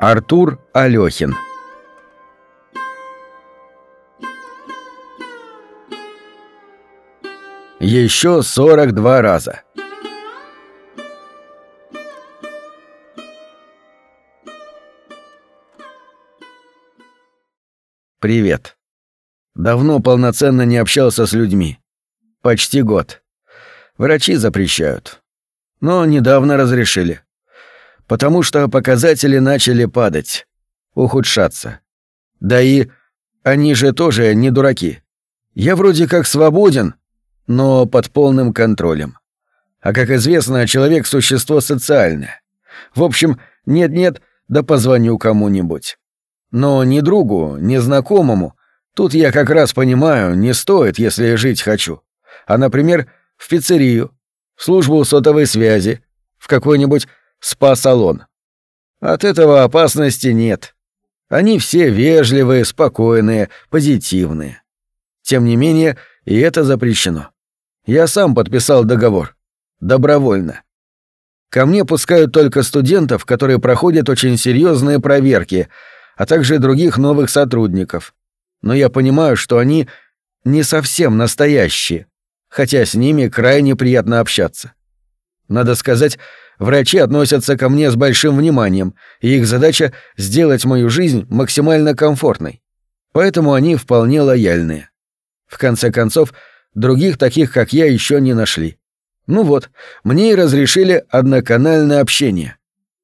Артур Алёхин Еще 42 раза. Привет. Давно полноценно не общался с людьми. Почти год. Врачи запрещают. Но недавно разрешили. Потому что показатели начали падать, ухудшаться. Да и они же тоже не дураки. Я вроде как свободен, но под полным контролем. А как известно, человек — существо социальное. В общем, нет-нет, да позвоню кому-нибудь. Но ни другу, ни знакомому, тут я как раз понимаю, не стоит, если жить хочу. А, например, в пиццерию, в службу сотовой связи, в какой-нибудь спа-салон. От этого опасности нет. Они все вежливые, спокойные, позитивные. Тем не менее, и это запрещено. Я сам подписал договор. Добровольно. Ко мне пускают только студентов, которые проходят очень серьезные проверки, а также других новых сотрудников. Но я понимаю, что они не совсем настоящие хотя с ними крайне приятно общаться. Надо сказать, врачи относятся ко мне с большим вниманием, и их задача — сделать мою жизнь максимально комфортной. Поэтому они вполне лояльные. В конце концов, других таких, как я, еще не нашли. Ну вот, мне и разрешили одноканальное общение.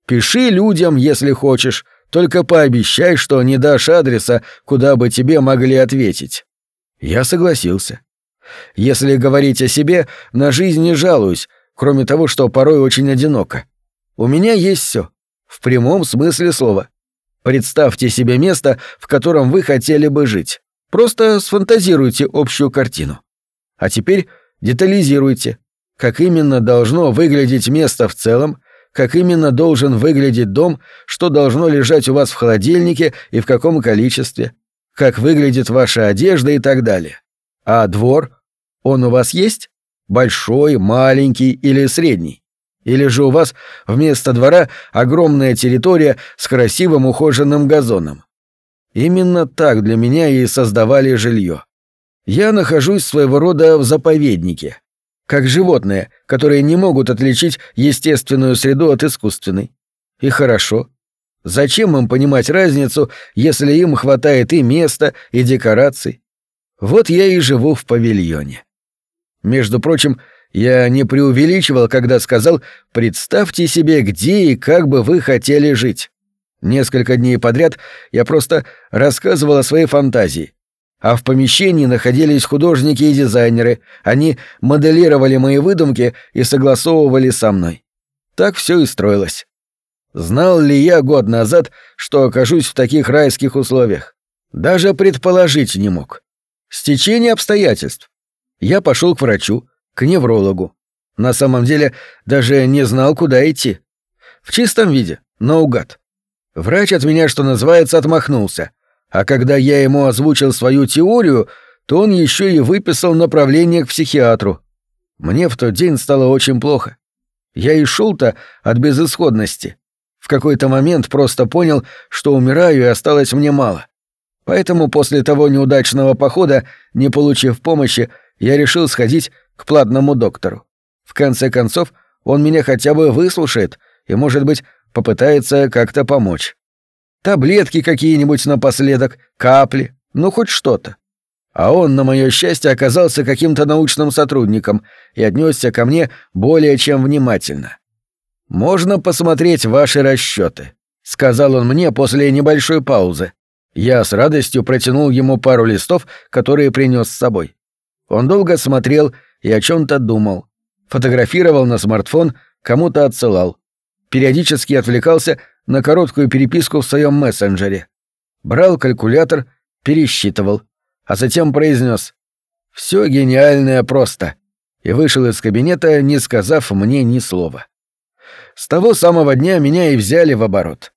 Пиши людям, если хочешь, только пообещай, что не дашь адреса, куда бы тебе могли ответить. Я согласился. Если говорить о себе, на жизнь не жалуюсь, кроме того, что порой очень одиноко. У меня есть все, в прямом смысле слова. Представьте себе место, в котором вы хотели бы жить. Просто сфантазируйте общую картину. А теперь детализируйте, как именно должно выглядеть место в целом, как именно должен выглядеть дом, что должно лежать у вас в холодильнике и в каком количестве, как выглядит ваша одежда и так далее. А двор? Он у вас есть? Большой, маленький или средний? Или же у вас вместо двора огромная территория с красивым ухоженным газоном? Именно так для меня и создавали жилье. Я нахожусь своего рода в заповеднике. Как животные, которые не могут отличить естественную среду от искусственной. И хорошо. Зачем им понимать разницу, если им хватает и места, и декораций? Вот я и живу в павильоне. Между прочим, я не преувеличивал, когда сказал «представьте себе, где и как бы вы хотели жить». Несколько дней подряд я просто рассказывал о своей фантазии. А в помещении находились художники и дизайнеры, они моделировали мои выдумки и согласовывали со мной. Так все и строилось. Знал ли я год назад, что окажусь в таких райских условиях? Даже предположить не мог. Стечение обстоятельств. Я пошел к врачу, к неврологу. На самом деле даже не знал, куда идти. В чистом виде, наугад. Врач от меня, что называется, отмахнулся. А когда я ему озвучил свою теорию, то он еще и выписал направление к психиатру. Мне в тот день стало очень плохо. Я и шел-то от безысходности. В какой-то момент просто понял, что умираю и осталось мне мало. Поэтому после того неудачного похода, не получив помощи, я решил сходить к платному доктору. В конце концов, он меня хотя бы выслушает и, может быть, попытается как-то помочь. Таблетки какие-нибудь напоследок, капли, ну хоть что-то. А он, на мое счастье, оказался каким-то научным сотрудником и отнесся ко мне более чем внимательно. «Можно посмотреть ваши расчеты», — сказал он мне после небольшой паузы. Я с радостью протянул ему пару листов, которые принес с собой. Он долго смотрел и о чем-то думал. Фотографировал на смартфон, кому-то отсылал. Периодически отвлекался на короткую переписку в своем мессенджере. Брал калькулятор, пересчитывал, а затем произнес «Все гениальное просто» и вышел из кабинета, не сказав мне ни слова. С того самого дня меня и взяли в оборот.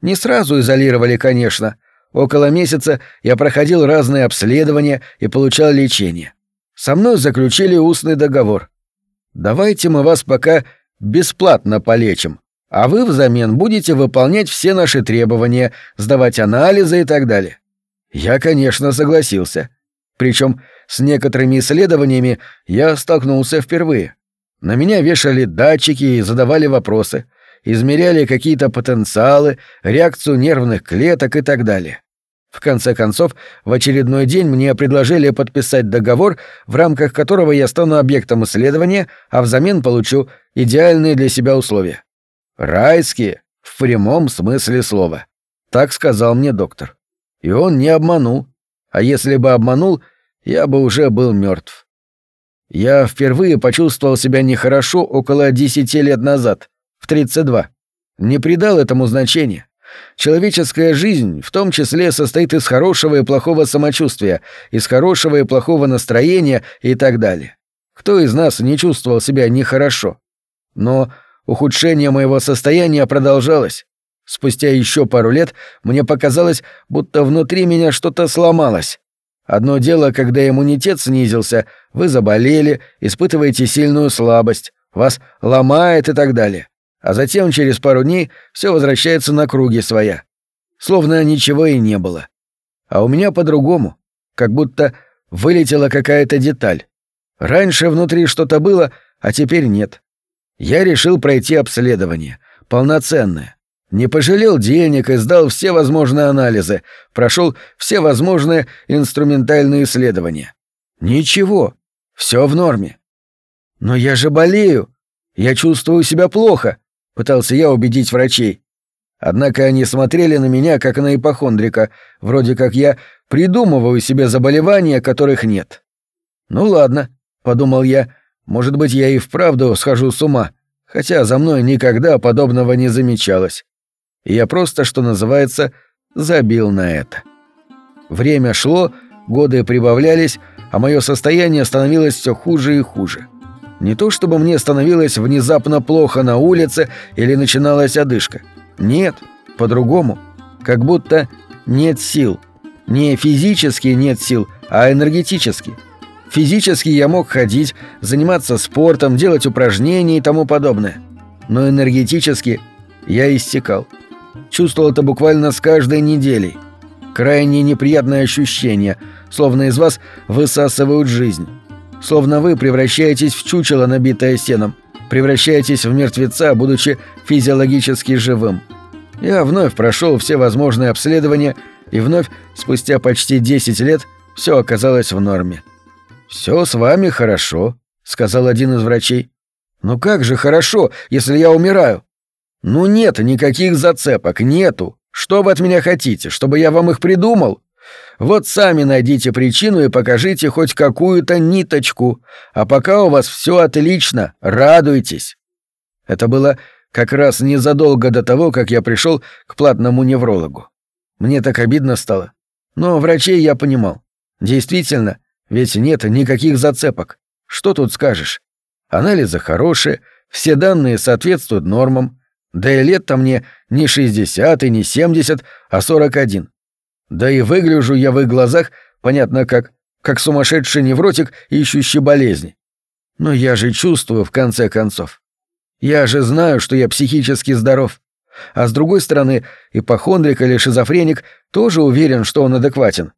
Не сразу изолировали, конечно, Около месяца я проходил разные обследования и получал лечение. Со мной заключили устный договор. Давайте мы вас пока бесплатно полечим, а вы взамен будете выполнять все наши требования, сдавать анализы и так далее. Я, конечно, согласился. Причем с некоторыми исследованиями я столкнулся впервые. На меня вешали датчики и задавали вопросы, измеряли какие-то потенциалы, реакцию нервных клеток и так далее. В конце концов, в очередной день мне предложили подписать договор, в рамках которого я стану объектом исследования, а взамен получу идеальные для себя условия. Райские, в прямом смысле слова. Так сказал мне доктор. И он не обманул. А если бы обманул, я бы уже был мертв. Я впервые почувствовал себя нехорошо около десяти лет назад, в 32. Не придал этому значения. Человеческая жизнь в том числе состоит из хорошего и плохого самочувствия, из хорошего и плохого настроения и так далее. Кто из нас не чувствовал себя нехорошо? Но ухудшение моего состояния продолжалось. Спустя еще пару лет мне показалось, будто внутри меня что-то сломалось. Одно дело, когда иммунитет снизился, вы заболели, испытываете сильную слабость, вас ломает и так далее а затем через пару дней все возвращается на круги своя. Словно ничего и не было. А у меня по-другому, как будто вылетела какая-то деталь. Раньше внутри что-то было, а теперь нет. Я решил пройти обследование, полноценное. Не пожалел денег и сдал все возможные анализы, прошел все возможные инструментальные исследования. Ничего, все в норме. Но я же болею, я чувствую себя плохо, Пытался я убедить врачей. Однако они смотрели на меня, как на ипохондрика, вроде как я придумываю себе заболевания, которых нет. «Ну ладно», — подумал я, — «может быть, я и вправду схожу с ума, хотя за мной никогда подобного не замечалось. И я просто, что называется, забил на это». Время шло, годы прибавлялись, а мое состояние становилось все хуже и хуже. Не то чтобы мне становилось внезапно плохо на улице или начиналась одышка. Нет, по-другому. Как будто нет сил. Не физически нет сил, а энергетически. Физически я мог ходить, заниматься спортом, делать упражнения и тому подобное. Но энергетически я истекал. Чувствовал это буквально с каждой неделей. Крайне неприятное ощущение, словно из вас высасывают жизнь словно вы превращаетесь в чучело, набитое сеном, превращаетесь в мертвеца, будучи физиологически живым. Я вновь прошел все возможные обследования, и вновь, спустя почти 10 лет, все оказалось в норме. «Все с вами хорошо», — сказал один из врачей. «Ну как же хорошо, если я умираю?» «Ну нет никаких зацепок, нету. Что вы от меня хотите, чтобы я вам их придумал?» Вот сами найдите причину и покажите хоть какую-то ниточку. А пока у вас все отлично, радуйтесь. Это было как раз незадолго до того, как я пришел к платному неврологу. Мне так обидно стало. Но врачей я понимал. Действительно, ведь нет никаких зацепок. Что тут скажешь? Анализы хорошие, все данные соответствуют нормам. Да и лет-то мне не 60 и не 70, а 41. Да и выгляжу я в их глазах, понятно как, как сумасшедший невротик, ищущий болезни. Но я же чувствую, в конце концов. Я же знаю, что я психически здоров. А с другой стороны, ипохондрик или шизофреник тоже уверен, что он адекватен.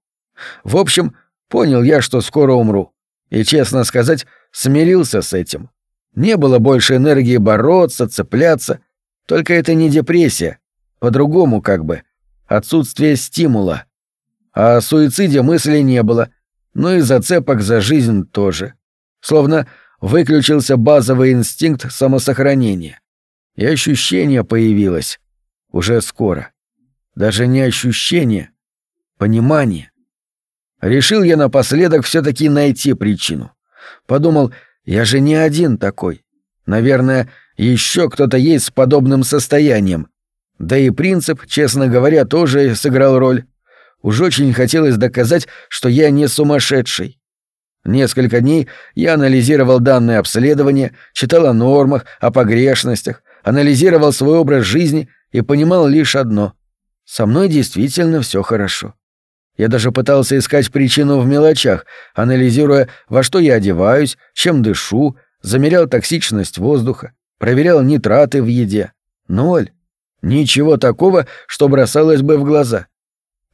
В общем, понял я, что скоро умру. И, честно сказать, смирился с этим. Не было больше энергии бороться, цепляться. Только это не депрессия. По-другому как бы отсутствие стимула. О суициде мысли не было, но и зацепок за жизнь тоже. Словно выключился базовый инстинкт самосохранения. И ощущение появилось. Уже скоро. Даже не ощущение, понимание. Решил я напоследок все таки найти причину. Подумал, я же не один такой. Наверное, еще кто-то есть с подобным состоянием, да и принцип, честно говоря, тоже сыграл роль. Уж очень хотелось доказать, что я не сумасшедший. Несколько дней я анализировал данные обследования, читал о нормах, о погрешностях, анализировал свой образ жизни и понимал лишь одно — со мной действительно все хорошо. Я даже пытался искать причину в мелочах, анализируя, во что я одеваюсь, чем дышу, замерял токсичность воздуха, проверял нитраты в еде. Ноль. Ничего такого, что бросалось бы в глаза.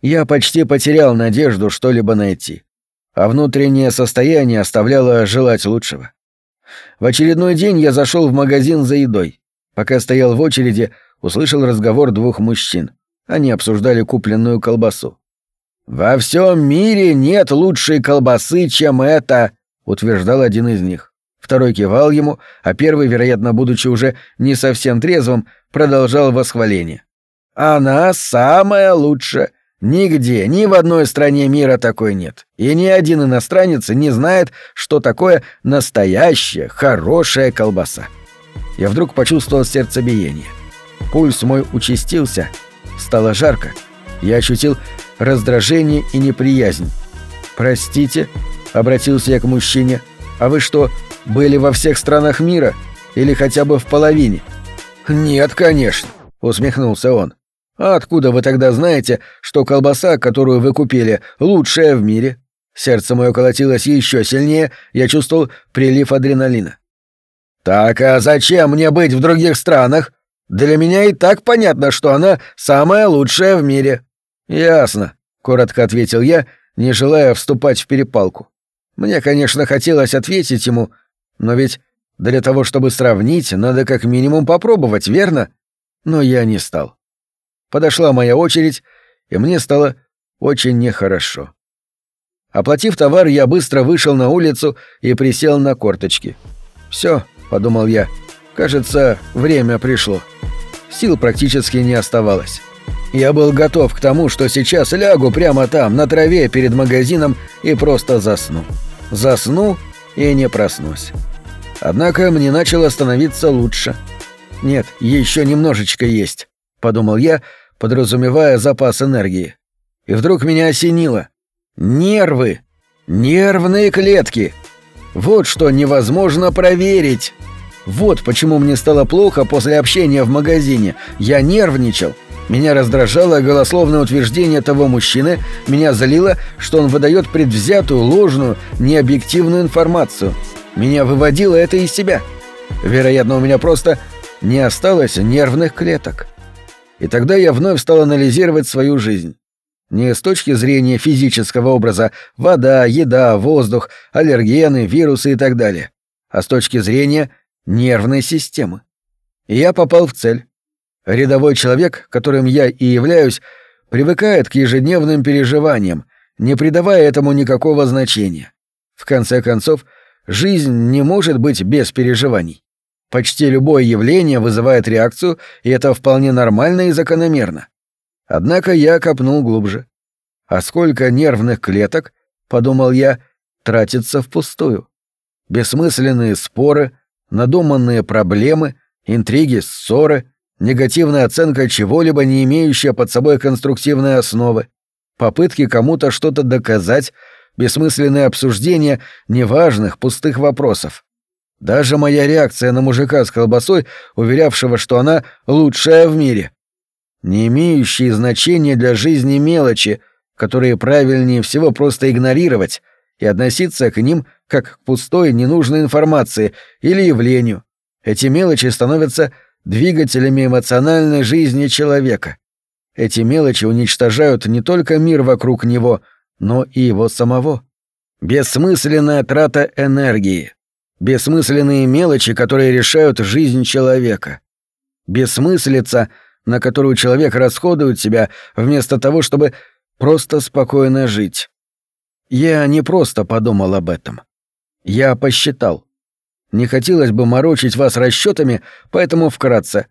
Я почти потерял надежду что-либо найти. А внутреннее состояние оставляло желать лучшего. В очередной день я зашел в магазин за едой. Пока стоял в очереди, услышал разговор двух мужчин. Они обсуждали купленную колбасу. «Во всем мире нет лучшей колбасы, чем эта», — утверждал один из них. Второй кивал ему, а первый, вероятно, будучи уже не совсем трезвым, продолжал восхваление. «Она самая лучшая. Нигде, ни в одной стране мира такой нет. И ни один иностранец не знает, что такое настоящая, хорошая колбаса». Я вдруг почувствовал сердцебиение. Пульс мой участился, стало жарко. Я ощутил раздражение и неприязнь. «Простите», — обратился я к мужчине, — «а вы что, были во всех странах мира? Или хотя бы в половине?» «Нет, конечно», — усмехнулся он. «А откуда вы тогда знаете, что колбаса, которую вы купили, лучшая в мире?» Сердце мое колотилось еще сильнее, я чувствовал прилив адреналина. «Так а зачем мне быть в других странах? Для меня и так понятно, что она самая лучшая в мире». «Ясно», — коротко ответил я, не желая вступать в перепалку. Мне, конечно, хотелось ответить ему, но ведь для того, чтобы сравнить, надо как минимум попробовать, верно? Но я не стал. Подошла моя очередь, и мне стало очень нехорошо. Оплатив товар, я быстро вышел на улицу и присел на корточки. Все, подумал я, — «кажется, время пришло». Сил практически не оставалось. Я был готов к тому, что сейчас лягу прямо там, на траве перед магазином и просто засну. Засну и не проснусь. Однако мне начало становиться лучше. Нет, еще немножечко есть, подумал я, подразумевая запас энергии. И вдруг меня осенило. Нервы! Нервные клетки! Вот что невозможно проверить. Вот почему мне стало плохо после общения в магазине. Я нервничал. Меня раздражало голословное утверждение того мужчины, меня залило, что он выдает предвзятую, ложную, необъективную информацию. Меня выводило это из себя. Вероятно, у меня просто не осталось нервных клеток. И тогда я вновь стал анализировать свою жизнь. Не с точки зрения физического образа вода, еда, воздух, аллергены, вирусы и так далее, а с точки зрения нервной системы. И я попал в цель. Рядовой человек, которым я и являюсь, привыкает к ежедневным переживаниям, не придавая этому никакого значения. В конце концов, жизнь не может быть без переживаний. Почти любое явление вызывает реакцию, и это вполне нормально и закономерно. Однако я копнул глубже. А сколько нервных клеток, подумал я, тратится впустую. Бессмысленные споры, надуманные проблемы, интриги, ссоры — негативная оценка чего-либо, не имеющая под собой конструктивной основы, попытки кому-то что-то доказать, бессмысленное обсуждение неважных, пустых вопросов. Даже моя реакция на мужика с колбасой, уверявшего, что она лучшая в мире. Не имеющие значения для жизни мелочи, которые правильнее всего просто игнорировать и относиться к ним как к пустой ненужной информации или явлению. Эти мелочи становятся двигателями эмоциональной жизни человека. Эти мелочи уничтожают не только мир вокруг него, но и его самого. Бессмысленная трата энергии. Бессмысленные мелочи, которые решают жизнь человека. Бессмыслица, на которую человек расходует себя, вместо того, чтобы просто спокойно жить. Я не просто подумал об этом. Я посчитал. Не хотелось бы морочить вас расчетами, поэтому вкратце.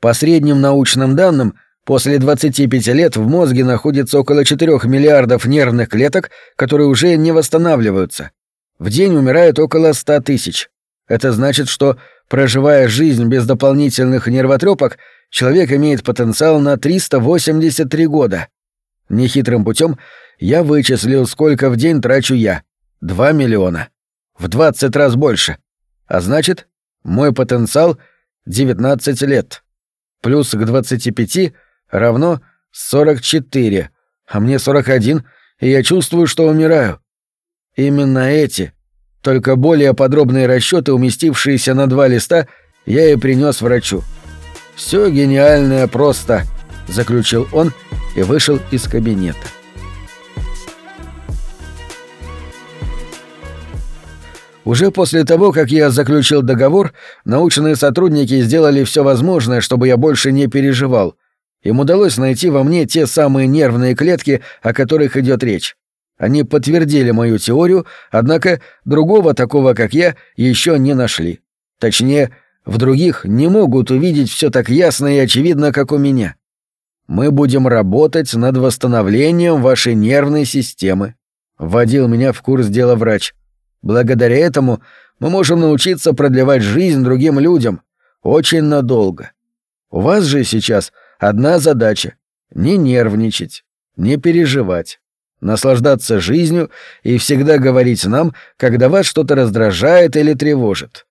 По средним научным данным, после 25 лет в мозге находится около 4 миллиардов нервных клеток, которые уже не восстанавливаются. В день умирает около 100 тысяч. Это значит, что, проживая жизнь без дополнительных нервотрепок, человек имеет потенциал на 383 года. Нехитрым путем я вычислил, сколько в день трачу я. 2 миллиона. В 20 раз больше. А значит, мой потенциал — 19 лет. Плюс к 25 равно 44, а мне 41, и я чувствую, что умираю. Именно эти, только более подробные расчеты, уместившиеся на два листа, я и принес врачу. Все гениальное просто», — заключил он и вышел из кабинета. Уже после того, как я заключил договор, научные сотрудники сделали все возможное, чтобы я больше не переживал. Им удалось найти во мне те самые нервные клетки, о которых идет речь. Они подтвердили мою теорию, однако другого такого, как я, еще не нашли. Точнее, в других не могут увидеть все так ясно и очевидно, как у меня. Мы будем работать над восстановлением вашей нервной системы. Вводил меня в курс дела врач. Благодаря этому мы можем научиться продлевать жизнь другим людям очень надолго. У вас же сейчас одна задача — не нервничать, не переживать, наслаждаться жизнью и всегда говорить нам, когда вас что-то раздражает или тревожит.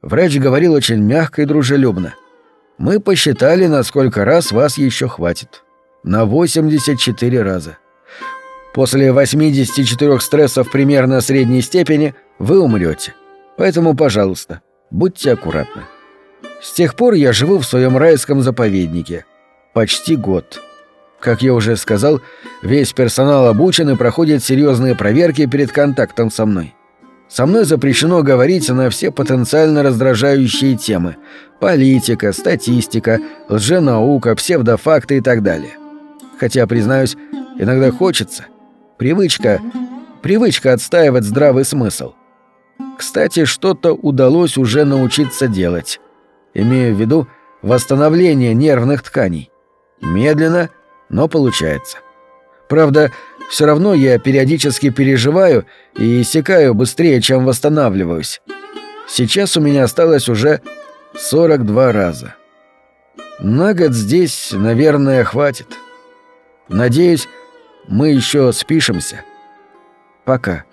Врач говорил очень мягко и дружелюбно. Мы посчитали, на сколько раз вас еще хватит. На 84 раза. После 84 стрессов примерно средней степени вы умрете. Поэтому, пожалуйста, будьте аккуратны. С тех пор я живу в своем райском заповеднике. Почти год. Как я уже сказал, весь персонал обучен и проходит серьезные проверки перед контактом со мной. Со мной запрещено говорить на все потенциально раздражающие темы – политика, статистика, лженаука, псевдофакты и так далее. Хотя, признаюсь, иногда хочется, Привычка... Привычка отстаивать здравый смысл. Кстати, что-то удалось уже научиться делать. Имею в виду восстановление нервных тканей. Медленно, но получается. Правда, все равно я периодически переживаю и иссякаю быстрее, чем восстанавливаюсь. Сейчас у меня осталось уже 42 раза. На год здесь, наверное, хватит. Надеюсь, мы еще спишемся. Пока.